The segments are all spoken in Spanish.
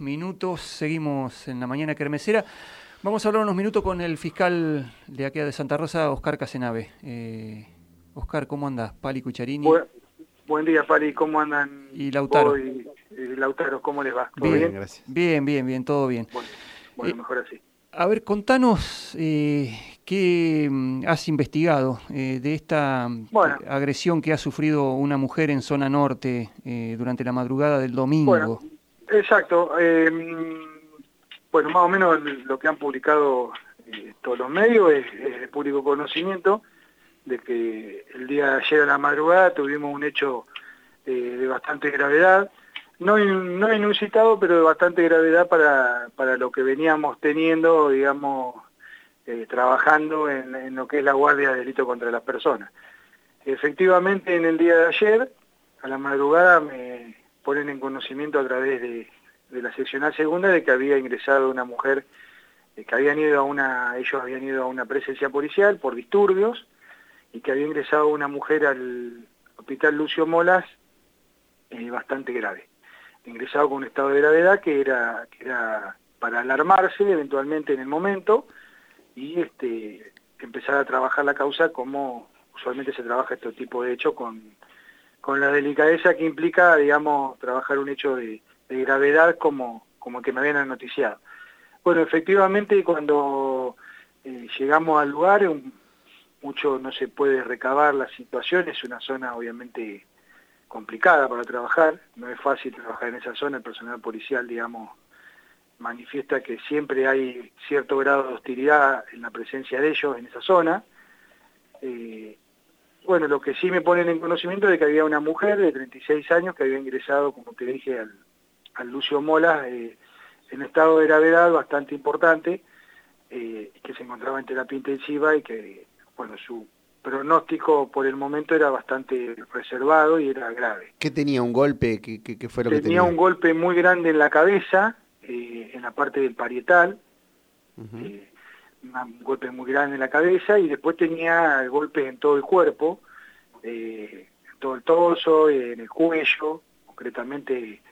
minutos, seguimos en la mañana kermesera. Vamos a hablar unos minutos con el fiscal de aquí de Santa Rosa, Oscar Casenave. Eh, Oscar, ¿cómo andas? Pali Cucharini. Buen, día, Pali, ¿cómo andan? Y Lautaro. Y, Lautaro, ¿cómo les va? bien, bien, gracias. Bien, bien, bien, todo bien. Bueno, eh, mejor así. A ver, contanos eh, qué mm, has investigado eh, de esta mm, agresión que ha sufrido una mujer en zona norte eh, durante la madrugada del domingo. Bueno, exacto. Em, bueno, más o menos lo que han publicado todos los medios es, es, público conocimiento de que el día de ayer a la madrugada tuvimos un hecho de bastante gravedad no, no inusitado, pero de bastante gravedad para, para lo que veníamos teniendo, digamos, eh, trabajando en, lo que es la guardia de delito contra las personas. Efectivamente, en el día de ayer, a la madrugada, me ponen en conocimiento a través de, la seccional segunda de que había ingresado una mujer, eh, que habían ido a una, ellos habían ido a una presencia policial por disturbios, y que había ingresado una mujer al hospital Lucio Molas eh, bastante grave. Ingresado con un estado de gravedad que era, que era para alarmarse eventualmente en el momento y este, empezar a trabajar la causa como usualmente se trabaja este tipo de hecho con, con la delicadeza que implica, digamos, trabajar un hecho de, gravedad como, como que me habían noticiado. Bueno, efectivamente cuando eh, llegamos al lugar, mucho no se puede recabar la situación, es una zona obviamente complicada para trabajar, no es fácil trabajar en esa zona, el personal policial, digamos, manifiesta que siempre hay cierto grado de hostilidad en la presencia de ellos en esa zona. Eh, bueno, lo que sí me ponen en conocimiento es de que había una mujer de 36 años que había ingresado, como te dije, al, Lucio Mola eh, en estado de gravedad bastante importante, eh, que se encontraba en terapia intensiva y que, bueno, su pronóstico por el momento era bastante reservado y era grave. ¿Qué tenía? ¿Un golpe? ¿Qué, qué, fue lo tenía que tenía? un golpe muy grande en la cabeza, eh, en la parte del parietal, eh, un golpe muy grande en la cabeza y después tenía golpes en todo el cuerpo, eh, en todo el torso, en el cuello, concretamente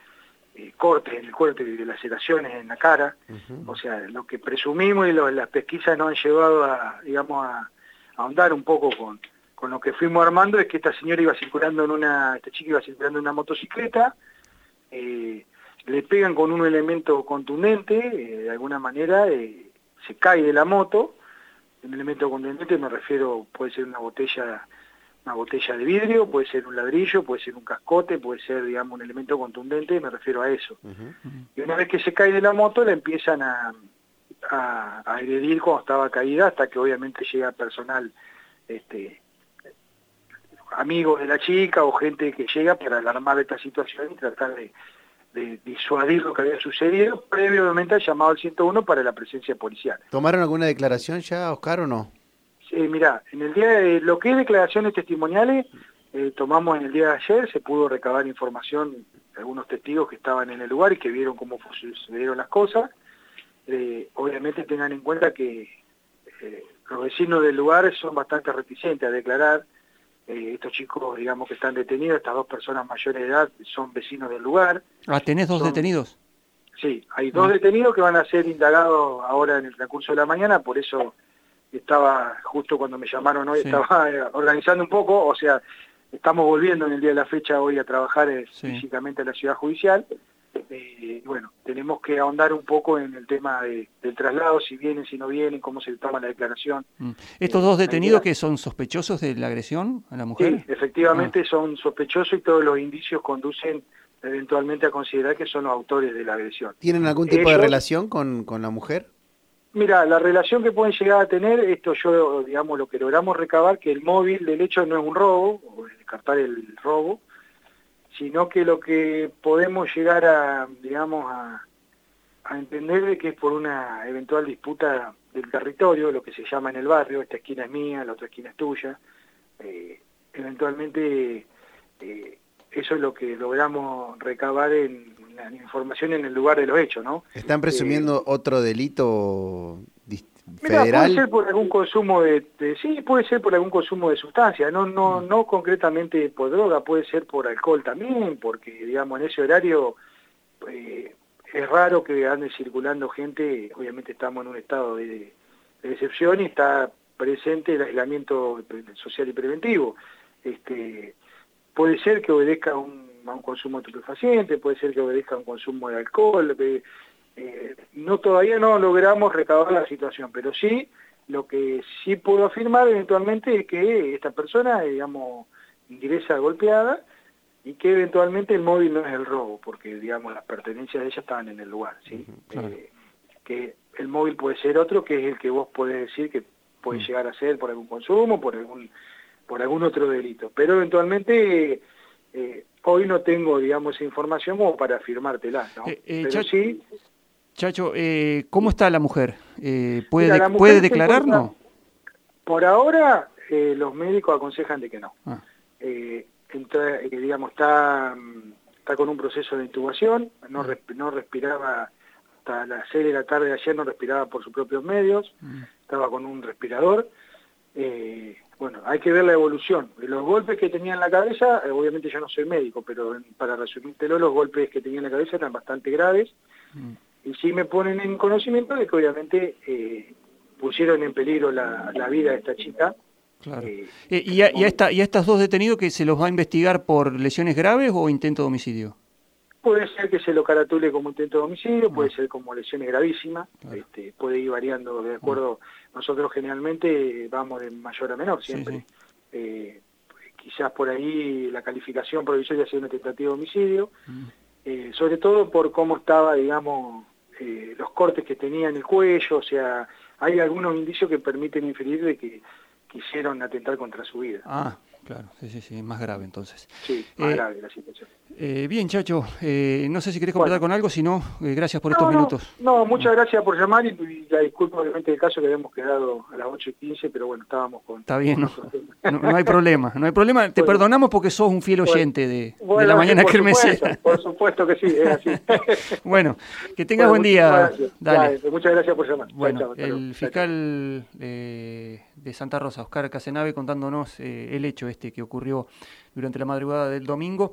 cortes en el cuerpo y laceraciones en la cara. O sea, lo que presumimos y las pesquisas nos han llevado a, digamos, a ahondar un poco con, con lo que fuimos armando es que esta señora iba circulando en una, esta chica iba circulando en una motocicleta, eh, le pegan con un elemento contundente, eh, de alguna manera eh, se cae de la moto, un elemento contundente me refiero, puede ser una botella, una botella de vidrio, puede ser un ladrillo, puede ser un cascote, puede ser, digamos, un elemento contundente, me refiero a eso. Y una vez que se cae de la moto, le empiezan a, a, agredir cuando estaba caída hasta que obviamente llega personal este, amigos de la chica o gente que llega para alarmar esta situación y tratar de, disuadir lo que había sucedido, previamente al llamado al 101 para la presencia policial. ¿Tomaron alguna declaración ya, Oscar, o no? Sí, mira, en el día de, lo que es declaraciones testimoniales, eh, tomamos en el día de ayer, se pudo recabar información de algunos testigos que estaban en el lugar y que vieron cómo sucedieron las cosas, eh, obviamente tengan en cuenta que eh, los vecinos del lugar son bastante reticentes a declarar. Eh, estos chicos, digamos, que están detenidos, estas dos personas mayores de edad, son vecinos del lugar. Ah, ¿tenés dos detenidos? Sí, hay dos ah. detenidos que van a ser indagados ahora en el transcurso de la mañana, por eso estaba, justo cuando me llamaron hoy, estaba organizando un poco, o sea, estamos volviendo en el día de la fecha hoy a trabajar físicamente en la ciudad judicial, eh, bueno, tenemos que ahondar un poco en el tema del traslado, si vienen, si no vienen, cómo se toma la declaración. Mm. ¿Estos dos detenidos que son sospechosos de la agresión a la mujer? Sí, efectivamente ah. son sospechosos y todos los indicios conducen eventualmente a considerar que son los autores de la agresión. ¿Tienen algún tipo de relación con, con la mujer? Mira, la relación que pueden llegar a tener, esto yo, digamos, lo que logramos recabar, que el móvil del hecho no es un robo, o descartar el robo, sino que lo que podemos llegar a, digamos, a, entender de que es por una eventual disputa del territorio, lo que se llama en el barrio, esta esquina es mía, la otra esquina es tuya, eh, eventualmente eh, eso es lo que logramos recabar en la información en el lugar de los hechos, ¿no? ¿Están presumiendo eh, otro delito puede ser por algún consumo de, sí, puede ser por algún consumo de sustancia, no, no, mm. no concretamente por droga, puede ser por alcohol también, porque digamos en ese horario eh, es raro que ande circulando gente, obviamente estamos en un estado de, excepción y está presente el aislamiento social y preventivo. Este, puede ser que obedezca a un, consumo estupefaciente, puede ser que obedezca a un consumo de alcohol, eh, no todavía no logramos recabar la situación, pero sí, lo que sí puedo afirmar eventualmente es que esta persona, digamos, ingresa golpeada y que eventualmente el móvil no es el robo, porque digamos las pertenencias de ella estaban en el lugar, ¿sí? Eh, que el móvil puede ser otro, que es el que vos podés decir que puede mm. llegar a ser por algún consumo, por algún por algún otro delito, pero eventualmente eh, hoy no tengo, digamos, información como para afirmártela, ¿no? Eh, pero sí... Chacho, ¿cómo está la mujer? ¿Puede, ¿puede declarar no? Por ahora los médicos aconsejan de que no. Ah entra, eh, digamos, está, mm, está con un proceso de intubación, no, mm. no respiraba hasta las 6 de la tarde de ayer, no respiraba por sus propios medios, mm. estaba con un respirador. Eh, bueno, hay que ver la evolución. Los golpes que tenía en la cabeza, eh, obviamente yo no soy médico, pero para resumírtelo, los golpes que tenía en la cabeza eran bastante graves. Y sí me ponen en conocimiento de que obviamente pusieron en peligro la, la vida de esta chica, Claro. Eh, eh, ¿Y, a, y, esta, ¿Y, estos dos detenidos que se los va a investigar por lesiones graves o intento de homicidio? Puede ser que se lo caratule como intento de homicidio, ah. puede ser como lesiones gravísimas, este, puede ir variando de acuerdo. Nosotros generalmente vamos de mayor a menor siempre. Eh, quizás por ahí la calificación provisoria sea una tentativa de homicidio, mm. sobre todo por cómo estaba, digamos, los cortes que tenía en el cuello, o sea, hay algunos indicios que permiten inferir de que quisieron atentar contra su vida. Ah, claro, sí, sí, sí, más grave entonces. Sí, más eh, grave la situación. Eh, bien, Chacho, eh, no sé si querés completar con algo, si no, gracias por estos minutos. No, muchas gracias por llamar y, la disculpa obviamente del caso que habíamos quedado a las 8 y 15, pero bueno, estábamos con... Está bien, no, no, hay problema, no hay problema, te perdonamos porque sos un fiel oyente de, la mañana que me Por supuesto que sí, es así. bueno, que tengas buen día. Dale. muchas gracias por llamar. Bueno, el fiscal de Santa Rosa, Oscar Casenave, contándonos el hecho este que ocurrió durante la madrugada del domingo.